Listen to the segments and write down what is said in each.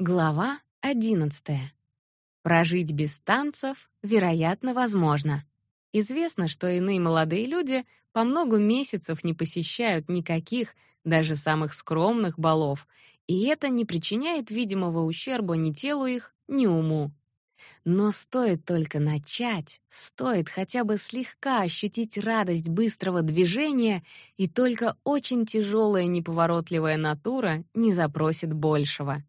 Глава 11. Прожить без танцев, вероятно, возможно. Известно, что иные молодые люди по много месяцев не посещают никаких, даже самых скромных балов, и это не причиняет видимого ущерба ни телу их, ни уму. Но стоит только начать, стоит хотя бы слегка ощутить радость быстрого движения, и только очень тяжелая неповоротливая натура не запросит большего.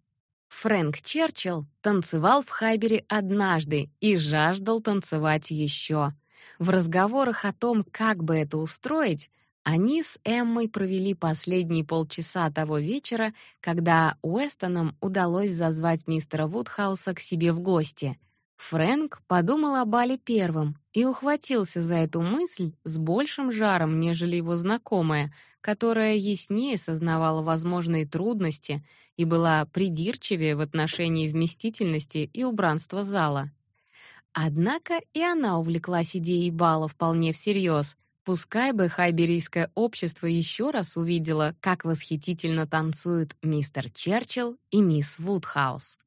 Фрэнк Черчилл танцевал в Хайбере однажды и жаждал танцевать еще. В разговорах о том, как бы это устроить, они с Эммой провели последние полчаса того вечера, когда Уэстонам удалось зазвать мистера Вудхауса к себе в гости. Фрэнк подумал о бале первым и ухватился за эту мысль с большим жаром, нежели его знакомая, которая яснее сознавала возможные трудности и была придирчивее в отношении вместительности и убранства зала. Однако и она увлеклась идеей бала вполне всерьез. Пускай бы хайберийское общество еще раз увидело, как восхитительно танцуют мистер Черчилл и мисс Вудхаус.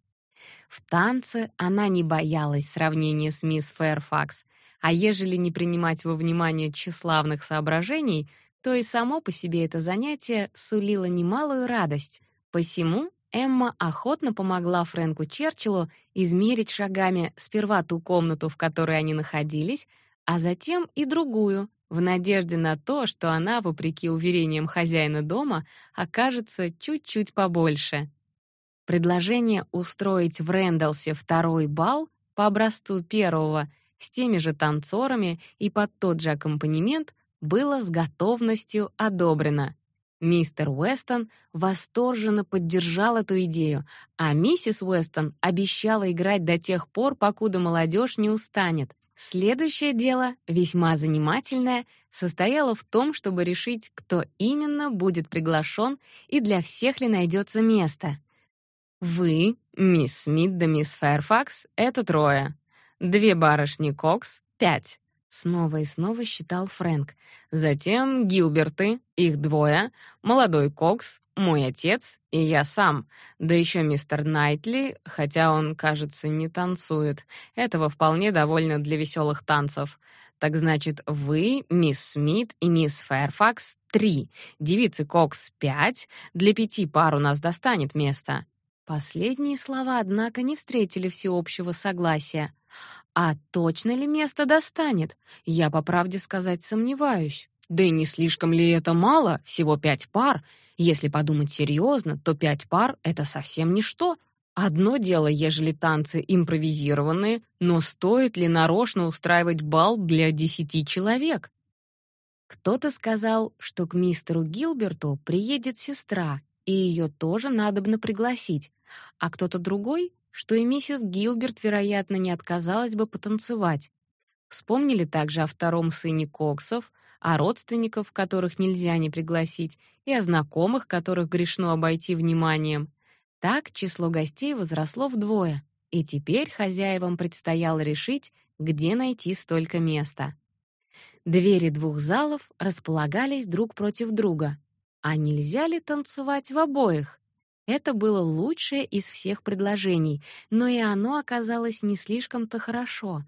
В танце она не боялась сравнения с мисс Фэрфакс, а ежели не принимать во внимание тщеславных соображений, то и само по себе это занятие сулило немалую радость. Посему Эмма охотно помогла Фрэнку Черчиллу измерить шагами сперва ту комнату, в которой они находились, а затем и другую, в надежде на то, что она, вопреки уверениям хозяина дома, окажется чуть-чуть побольше. Предложение устроить в Рэндалсе второй бал по образцу первого с теми же танцорами и под тот же аккомпанемент было с готовностью одобрено. Мистер Уэстон восторженно поддержал эту идею, а миссис Уэстон обещала играть до тех пор, покуда молодежь не устанет. Следующее дело, весьма занимательное, состояло в том, чтобы решить, кто именно будет приглашен и для всех ли найдется место. Вы, мисс Смит да мисс Фэрфакс — это трое. Две барышни Кокс — пять. Снова и снова считал Фрэнк. Затем Гилберты, их двое, молодой Кокс, мой отец и я сам. Да еще мистер Найтли, хотя он, кажется, не танцует. Этого вполне довольно для веселых танцев. Так значит, вы, мисс Смит и мисс Фэрфакс — три, девицы Кокс — пять, для пяти пар у нас достанет места. Последние слова, однако, не встретили всеобщего согласия. А точно ли место достанет? Я, по правде сказать, сомневаюсь. Да и не слишком ли это мало, всего пять пар? Если подумать серьезно, то пять пар — это совсем ничто. Одно дело, ежели танцы импровизированные, но стоит ли нарочно устраивать бал для десяти человек? Кто-то сказал, что к мистеру Гилберту приедет сестра, и ее тоже надобно пригласить, а кто-то другой что и миссис Гилберт, вероятно, не отказалась бы потанцевать. Вспомнили также о втором сыне Коксов, о родственников, которых нельзя не пригласить, и о знакомых, которых грешно обойти вниманием. Так число гостей возросло вдвое, и теперь хозяевам предстояло решить, где найти столько места. Двери двух залов располагались друг против друга. А нельзя ли танцевать в обоих? Это было лучшее из всех предложений, но и оно оказалось не слишком-то хорошо.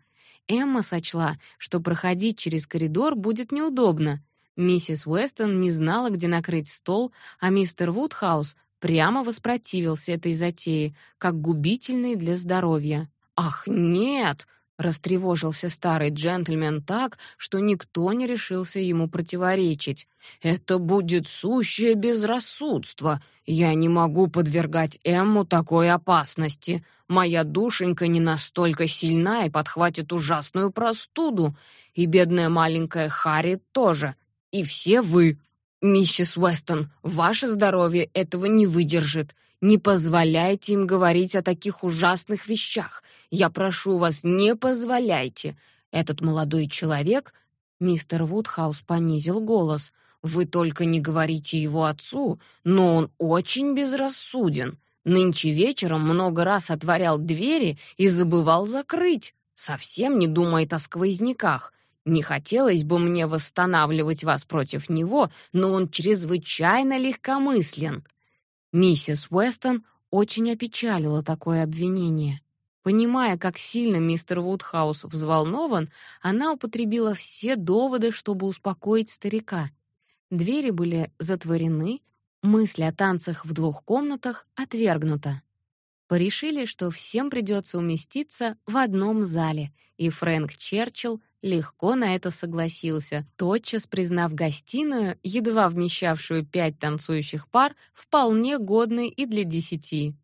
Эмма сочла, что проходить через коридор будет неудобно. Миссис Уэстон не знала, где накрыть стол, а мистер Вудхаус прямо воспротивился этой затее, как губительной для здоровья. «Ах, нет!» Растревожился старый джентльмен так, что никто не решился ему противоречить. «Это будет сущее безрассудство. Я не могу подвергать Эмму такой опасности. Моя душенька не настолько сильна и подхватит ужасную простуду. И бедная маленькая Харри тоже. И все вы. Миссис Уэстон, ваше здоровье этого не выдержит. Не позволяйте им говорить о таких ужасных вещах. Я прошу вас, не позволяйте. Этот молодой человек, мистер Вудхаус понизил голос. Вы только не говорите его отцу, но он очень безрассуден. Нынче вечером много раз отворял двери и забывал закрыть. Совсем не думает о сквозняках. Не хотелось бы мне восстанавливать вас против него, но он чрезвычайно легкомыслен. Миссис Уэстон очень опечалило такое обвинение. Понимая, как сильно мистер Вудхаус взволнован, она употребила все доводы, чтобы успокоить старика. Двери были затворены, мысль о танцах в двух комнатах отвергнута. Порешили, что всем придется уместиться в одном зале, и Фрэнк Черчилл легко на это согласился, тотчас признав гостиную, едва вмещавшую пять танцующих пар, вполне годной и для десяти.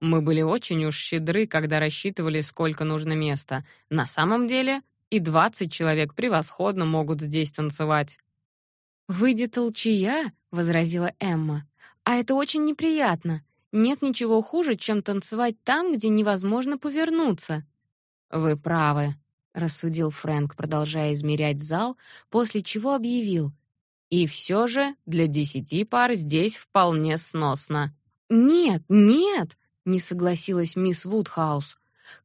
Мы были очень уж щедры, когда рассчитывали, сколько нужно места. На самом деле и двадцать человек превосходно могут здесь танцевать. «Выйдет толчая», — возразила Эмма. «А это очень неприятно. Нет ничего хуже, чем танцевать там, где невозможно повернуться». «Вы правы», — рассудил Фрэнк, продолжая измерять зал, после чего объявил. «И все же для десяти пар здесь вполне сносно». «Нет, нет!» Не согласилась мисс Вудхаус.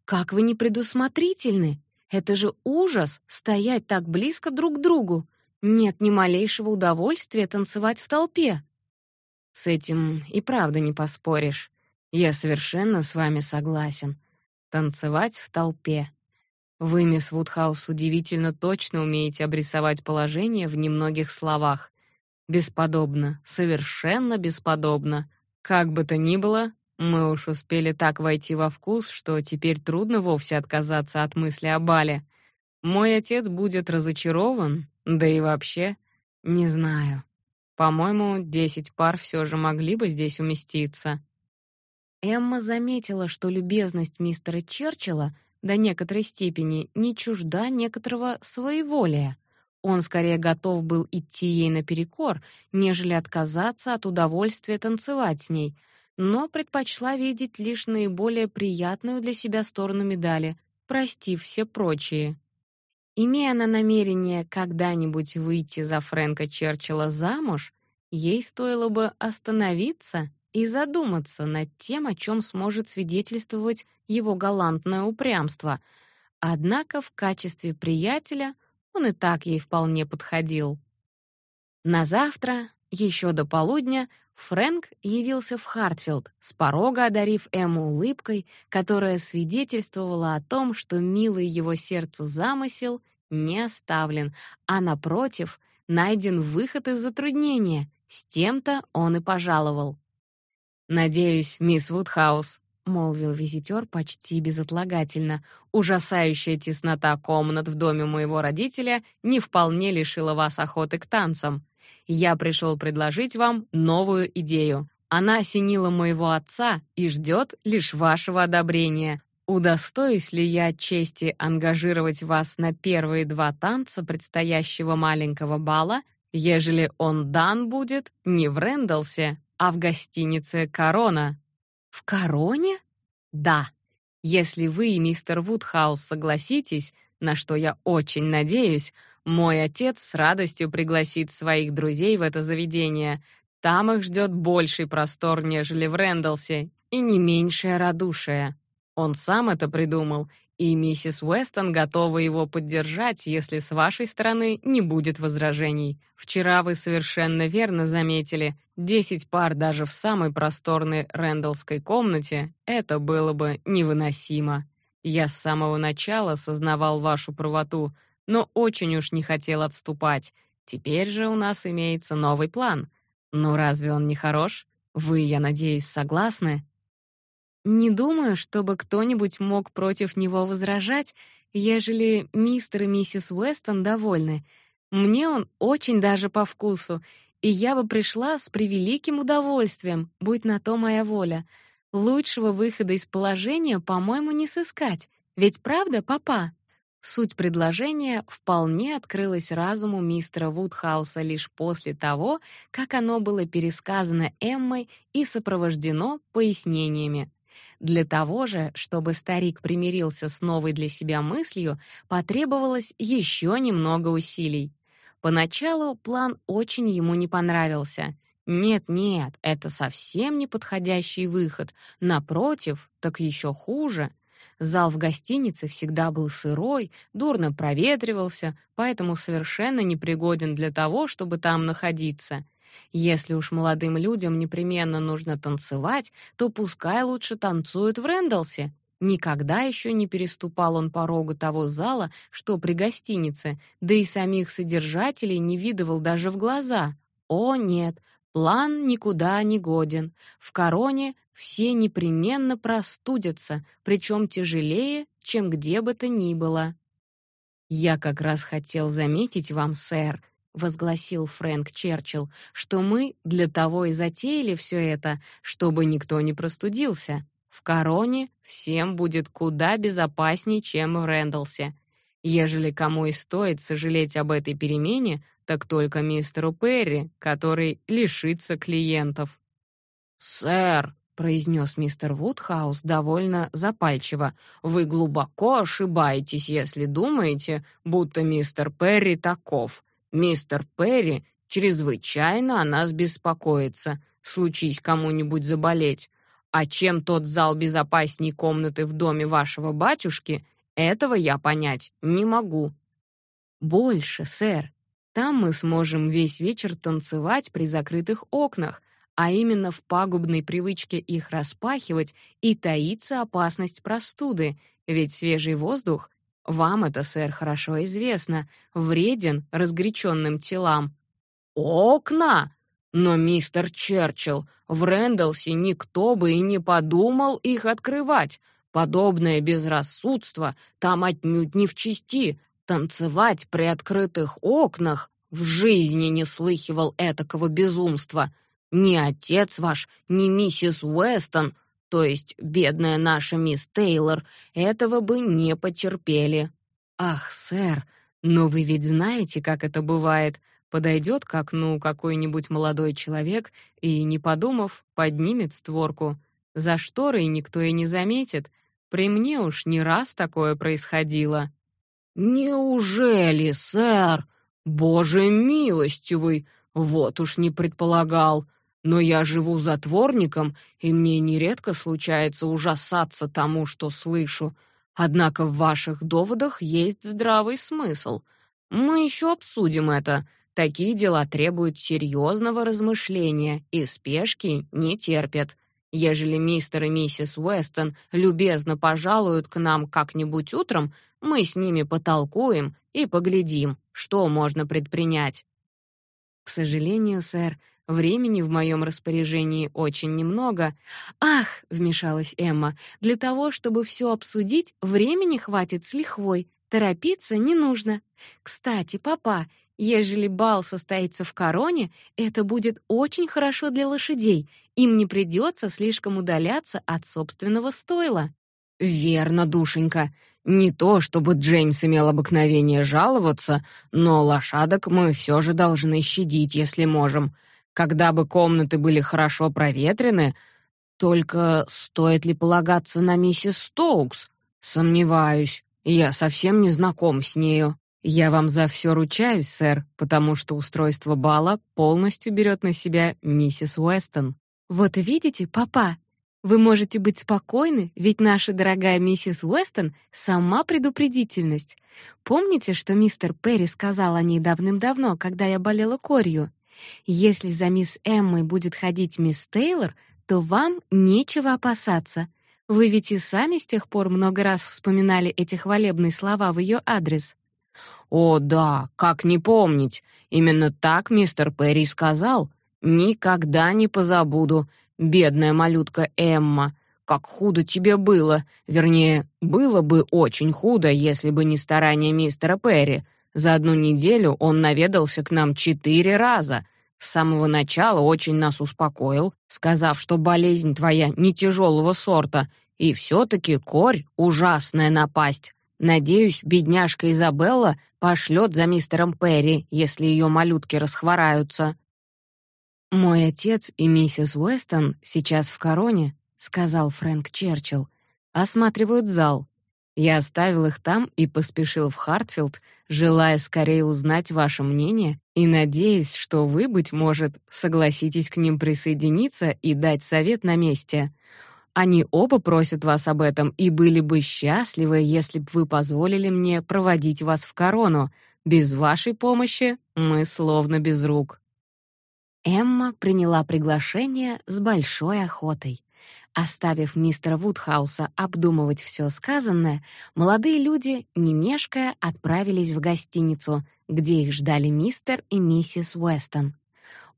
Как вы не предусмотрительны? Это же ужас стоять так близко друг к другу. Нет ни малейшего удовольствия танцевать в толпе. С этим и правда не поспоришь. Я совершенно с вами согласен. Танцевать в толпе. Вы, мисс Вудхаус, удивительно точно умеете обрисовать положение в немногих словах. Бесподобно, совершенно бесподобно. Как бы то ни было, мы уж успели так войти во вкус, что теперь трудно вовсе отказаться от мысли о бале. Мой отец будет разочарован, да и вообще, не знаю. По-моему, десять пар все же могли бы здесь уместиться. Эмма заметила, что любезность мистера Черчилла до некоторой степени не чужда некоторого своеволия. Он скорее готов был идти ей наперекор, нежели отказаться от удовольствия танцевать с ней — но предпочла видеть лишь наиболее приятную для себя сторону медали, простив все прочие. Имея на намерение когда-нибудь выйти за Фрэнка Черчилля замуж, ей стоило бы остановиться и задуматься над тем, о чем сможет свидетельствовать его галантное упрямство. Однако в качестве приятеля он и так ей вполне подходил. На завтра, еще до полудня, Фрэнк явился в Хартфилд, с порога одарив Эмму улыбкой, которая свидетельствовала о том, что милый его сердцу замысел не оставлен, а напротив, найден выход из затруднения. С тем-то он и пожаловал. Надеюсь, мисс Вудхаус, молвил визитер почти безотлагательно. Ужасающая теснота комнат в доме моего родителя не вполне лишила вас охоты к танцам я пришел предложить вам новую идею. Она осенила моего отца и ждет лишь вашего одобрения. Удостоюсь ли я чести ангажировать вас на первые два танца предстоящего маленького бала, ежели он дан будет не в Рэндалсе, а в гостинице Корона? В Короне? Да. Если вы, мистер Вудхаус, согласитесь, на что я очень надеюсь, мой отец с радостью пригласит своих друзей в это заведение. Там их ждет больший простор, нежели в Рэндалсе, и не меньшее радушие. Он сам это придумал, и миссис Уэстон готова его поддержать, если с вашей стороны не будет возражений. Вчера вы совершенно верно заметили, десять пар даже в самой просторной рэндалской комнате это было бы невыносимо. Я с самого начала сознавал вашу правоту, но очень уж не хотел отступать. Теперь же у нас имеется новый план. Ну разве он не хорош? Вы, я надеюсь, согласны? Не думаю, чтобы кто-нибудь мог против него возражать, ежели мистер и миссис Уэстон довольны. Мне он очень даже по вкусу, и я бы пришла с превеликим удовольствием, будь на то моя воля. Лучшего выхода из положения, по-моему, не сыскать. Ведь правда, папа? Суть предложения вполне открылась разуму мистера Вудхауса лишь после того, как оно было пересказано Эммой и сопровождено пояснениями. Для того же, чтобы старик примирился с новой для себя мыслью, потребовалось еще немного усилий. Поначалу план очень ему не понравился. Нет, нет, это совсем не подходящий выход. Напротив, так еще хуже. Зал в гостинице всегда был сырой, дурно проветривался, поэтому совершенно непригоден для того, чтобы там находиться. Если уж молодым людям непременно нужно танцевать, то пускай лучше танцуют в Рэндалсе. Никогда еще не переступал он порога того зала, что при гостинице, да и самих содержателей не видывал даже в глаза. О, нет, план никуда не годен. В короне все непременно простудятся, причем тяжелее, чем где бы то ни было. Я как раз хотел заметить вам, сэр, возгласил Фрэнк Черчилл, что мы для того и затеяли все это, чтобы никто не простудился. В Короне всем будет куда безопаснее, чем в Рэндалсе. Ежели кому и стоит сожалеть об этой перемене, так только мистеру Перри, который лишится клиентов. «Сэр», — произнес мистер Вудхаус довольно запальчиво, «вы глубоко ошибаетесь, если думаете, будто мистер Перри таков. Мистер Перри чрезвычайно о нас беспокоится, случись кому-нибудь заболеть. А чем тот зал безопасней комнаты в доме вашего батюшки, этого я понять не могу. Больше, сэр. Там мы сможем весь вечер танцевать при закрытых окнах, а именно в пагубной привычке их распахивать и таится опасность простуды, ведь свежий воздух, вам это, сэр, хорошо известно, вреден разгоряченным телам. Окна, но мистер Черчилл, в Рэндалсе никто бы и не подумал их открывать. Подобное безрассудство там отнюдь не в чести. Танцевать при открытых окнах в жизни не слыхивал этакого безумства. Ни отец ваш, ни миссис Уэстон, то есть бедная наша мисс Тейлор, этого бы не потерпели. Ах, сэр, но вы ведь знаете, как это бывает. Подойдет к окну какой-нибудь молодой человек и, не подумав, поднимет створку. За шторой никто и не заметит. При мне уж не раз такое происходило. Неужели, сэр? Боже милостивый, вот уж не предполагал. Но я живу затворником, и мне нередко случается ужасаться тому, что слышу. Однако в ваших доводах есть здравый смысл. Мы еще обсудим это. Такие дела требуют серьезного размышления и спешки не терпят. Ежели мистер и миссис Уэстон любезно пожалуют к нам как-нибудь утром, мы с ними потолкуем и поглядим, что можно предпринять. К сожалению, сэр, времени в моем распоряжении очень немного. Ах, вмешалась Эмма. Для того, чтобы все обсудить, времени хватит с лихвой. Торопиться не нужно. Кстати, папа, Ежели бал состоится в Короне, это будет очень хорошо для лошадей. Им не придется слишком удаляться от собственного стойла. Верно, душенька. Не то, чтобы Джеймс имел обыкновение жаловаться, но лошадок мы все же должны щадить, если можем. Когда бы комнаты были хорошо проветрены, только стоит ли полагаться на миссис Стоукс? Сомневаюсь. Я совсем не знаком с нею. Я вам за все ручаюсь, сэр, потому что устройство бала полностью берет на себя миссис Уэстон. Вот видите, папа, вы можете быть спокойны, ведь наша дорогая миссис Уэстон сама предупредительность. Помните, что мистер Перри сказал о ней давным-давно, когда я болела корью? Если за мисс Эммой будет ходить мисс Тейлор, то вам нечего опасаться. Вы ведь и сами с тех пор много раз вспоминали эти хвалебные слова в ее адрес. О, да, как не помнить? Именно так мистер Перри сказал. Никогда не позабуду, бедная малютка Эмма. Как худо тебе было. Вернее, было бы очень худо, если бы не старания мистера Перри. За одну неделю он наведался к нам четыре раза. С самого начала очень нас успокоил, сказав, что болезнь твоя не тяжелого сорта, и все таки корь ужасная напасть. Надеюсь, бедняжка Изабелла пошлет за мистером Перри, если ее малютки расхвораются. Мой отец и миссис Уэстон сейчас в Короне, сказал Фрэнк Черчилл. Осматривают зал. Я оставил их там и поспешил в Хартфилд, желая скорее узнать ваше мнение и надеясь, что вы быть может согласитесь к ним присоединиться и дать совет на месте. Они оба просят вас об этом и были бы счастливы, если бы вы позволили мне проводить вас в корону. Без вашей помощи мы словно без рук. Эмма приняла приглашение с большой охотой. Оставив мистера Вудхауса обдумывать все сказанное, молодые люди, не мешкая, отправились в гостиницу, где их ждали мистер и миссис Уэстон.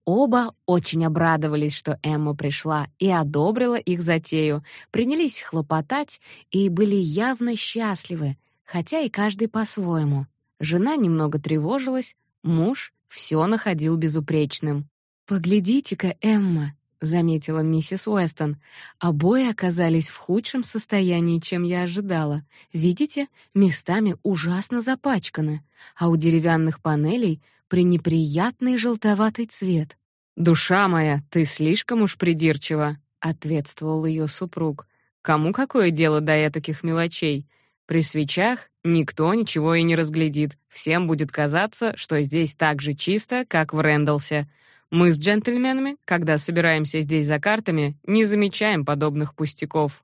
Оба очень обрадовались, что Эмма пришла и одобрила их затею, принялись хлопотать и были явно счастливы, хотя и каждый по-своему. Жена немного тревожилась, муж все находил безупречным. «Поглядите-ка, Эмма», — заметила миссис Уэстон, «обои оказались в худшем состоянии, чем я ожидала. Видите, местами ужасно запачканы, а у деревянных панелей пренеприятный желтоватый цвет». «Душа моя, ты слишком уж придирчива», — ответствовал ее супруг. «Кому какое дело до таких мелочей? При свечах никто ничего и не разглядит. Всем будет казаться, что здесь так же чисто, как в Рэндалсе. Мы с джентльменами, когда собираемся здесь за картами, не замечаем подобных пустяков.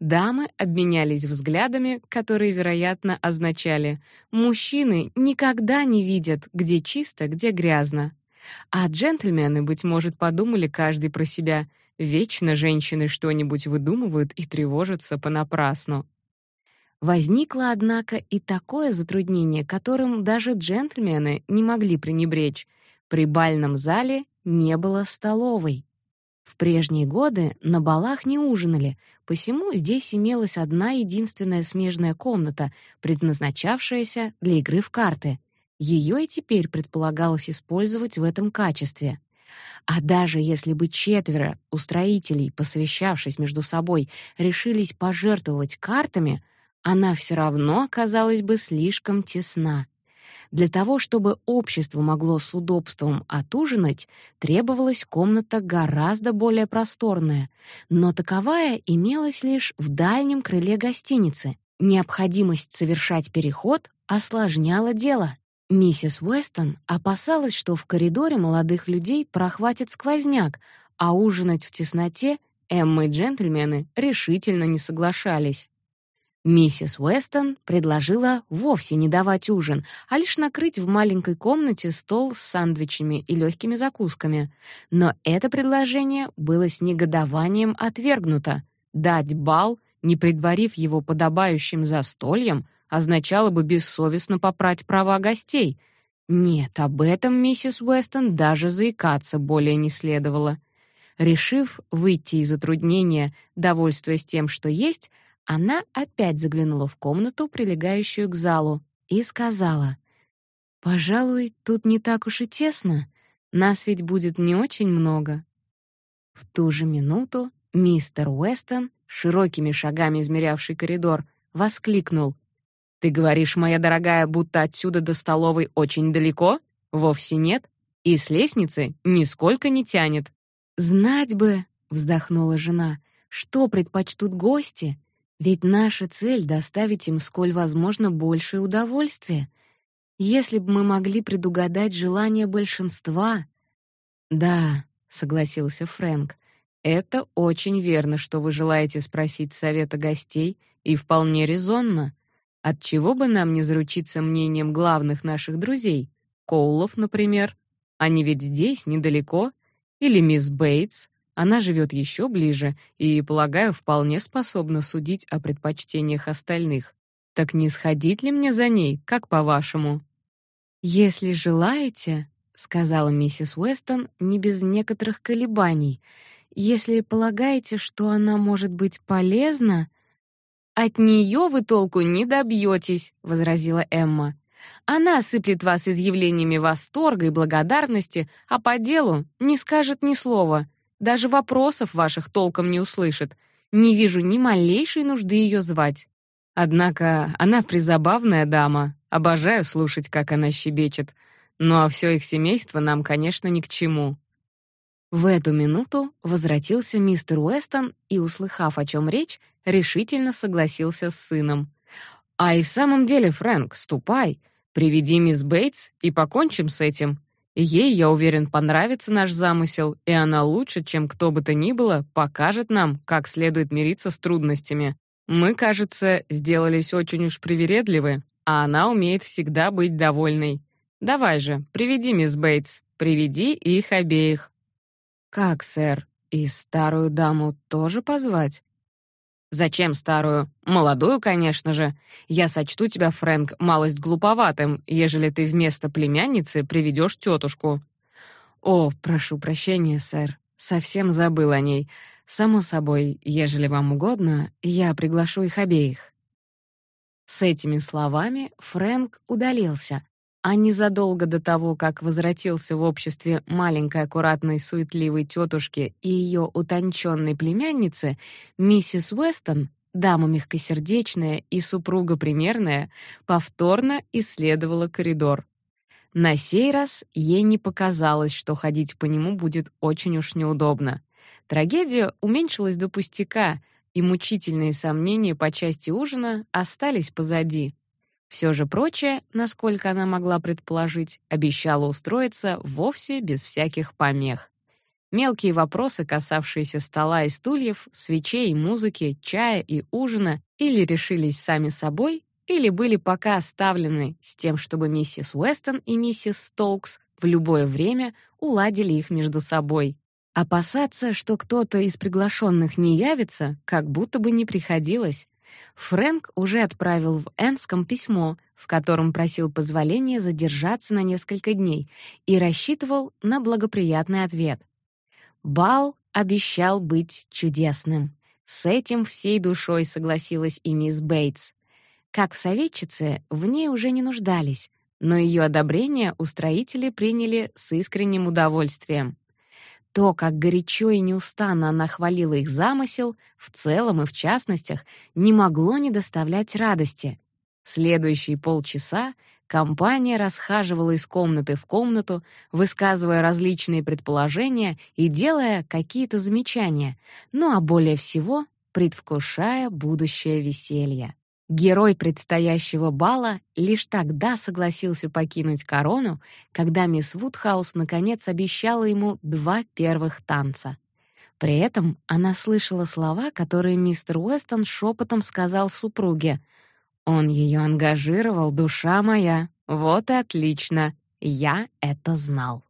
Дамы обменялись взглядами, которые, вероятно, означали: мужчины никогда не видят, где чисто, где грязно. А джентльмены, быть может, подумали каждый про себя: вечно женщины что-нибудь выдумывают и тревожатся понапрасну. Возникло, однако, и такое затруднение, которым даже джентльмены не могли пренебречь. При бальном зале не было столовой. В прежние годы на балах не ужинали, посему здесь имелась одна единственная смежная комната, предназначавшаяся для игры в карты. Ее и теперь предполагалось использовать в этом качестве. А даже если бы четверо устроителей, посовещавшись между собой, решились пожертвовать картами, она все равно оказалась бы слишком тесна. Для того, чтобы общество могло с удобством отужинать, требовалась комната гораздо более просторная, но таковая имелась лишь в дальнем крыле гостиницы. Необходимость совершать переход осложняла дело. Миссис Уэстон опасалась, что в коридоре молодых людей прохватит сквозняк, а ужинать в тесноте Эмма и джентльмены решительно не соглашались. Миссис Уэстон предложила вовсе не давать ужин, а лишь накрыть в маленькой комнате стол с сандвичами и легкими закусками. Но это предложение было с негодованием отвергнуто. Дать бал, не предварив его подобающим застольем, означало бы бессовестно попрать права гостей. Нет, об этом миссис Уэстон даже заикаться более не следовало. Решив выйти из затруднения, довольствуясь тем, что есть, она опять заглянула в комнату, прилегающую к залу, и сказала: "Пожалуй, тут не так уж и тесно. Нас ведь будет не очень много". В ту же минуту мистер Уэстон, широкими шагами измерявший коридор, воскликнул: "Ты говоришь, моя дорогая, будто отсюда до столовой очень далеко? Вовсе нет, и с лестницы нисколько не тянет". "Знать бы", вздохнула жена, "что предпочтут гости, ведь наша цель — доставить им сколь возможно большее удовольствие. Если бы мы могли предугадать желания большинства... «Да», — согласился Фрэнк, — «это очень верно, что вы желаете спросить совета гостей, и вполне резонно. Отчего бы нам не заручиться мнением главных наших друзей? Коулов, например. Они ведь здесь, недалеко. Или мисс Бейтс. Она живет еще ближе и, полагаю, вполне способна судить о предпочтениях остальных. Так не сходить ли мне за ней, как по-вашему? Если желаете, сказала миссис Уэстон не без некоторых колебаний. Если полагаете, что она может быть полезна, от нее вы толку не добьетесь, возразила Эмма. Она осыплет вас изъявлениями восторга и благодарности, а по делу не скажет ни слова. Даже вопросов ваших толком не услышит. Не вижу ни малейшей нужды ее звать. Однако она призабавная дама. Обожаю слушать, как она щебечет. Ну а все их семейство нам, конечно, ни к чему. В эту минуту возвратился мистер Уэстон и, услыхав, о чем речь, решительно согласился с сыном. «А и в самом деле, Фрэнк, ступай, приведи мисс Бейтс и покончим с этим. Ей, я уверен, понравится наш замысел, и она лучше, чем кто бы то ни было, покажет нам, как следует мириться с трудностями. Мы, кажется, сделались очень уж привередливы, а она умеет всегда быть довольной. Давай же, приведи мисс Бейтс, Приведи их обеих». «Как, сэр? И старую даму тоже позвать?» «Зачем старую? Молодую, конечно же. Я сочту тебя, Фрэнк, малость глуповатым, ежели ты вместо племянницы приведешь тетушку». «О, прошу прощения, сэр. Совсем забыл о ней. Само собой, ежели вам угодно, я приглашу их обеих». С этими словами Фрэнк удалился, а незадолго до того, как возвратился в обществе маленькой аккуратной суетливой тетушки и ее утонченной племянницы, миссис Уэстон, дама мягкосердечная и супруга примерная, повторно исследовала коридор. На сей раз ей не показалось, что ходить по нему будет очень уж неудобно. Трагедия уменьшилась до пустяка, и мучительные сомнения по части ужина остались позади. Все же прочее, насколько она могла предположить, обещало устроиться вовсе без всяких помех. Мелкие вопросы, касавшиеся стола и стульев, свечей музыки, чая и ужина, или решились сами собой, или были пока оставлены с тем, чтобы миссис Уэстон и миссис Стоукс в любое время уладили их между собой. Опасаться, что кто-то из приглашенных не явится, как будто бы не приходилось. Фрэнк уже отправил в Энском письмо, в котором просил позволения задержаться на несколько дней и рассчитывал на благоприятный ответ. Бал обещал быть чудесным. С этим всей душой согласилась и мисс Бейтс. Как в советчице, в ней уже не нуждались, но ее одобрение устроители приняли с искренним удовольствием. То, как горячо и неустанно она хвалила их замысел, в целом и в частностях, не могло не доставлять радости. Следующие полчаса компания расхаживала из комнаты в комнату, высказывая различные предположения и делая какие-то замечания, ну а более всего предвкушая будущее веселье. Герой предстоящего бала лишь тогда согласился покинуть корону, когда мисс Вудхаус наконец обещала ему два первых танца. При этом она слышала слова, которые мистер Уэстон шепотом сказал супруге. «Он ее ангажировал, душа моя. Вот и отлично. Я это знал».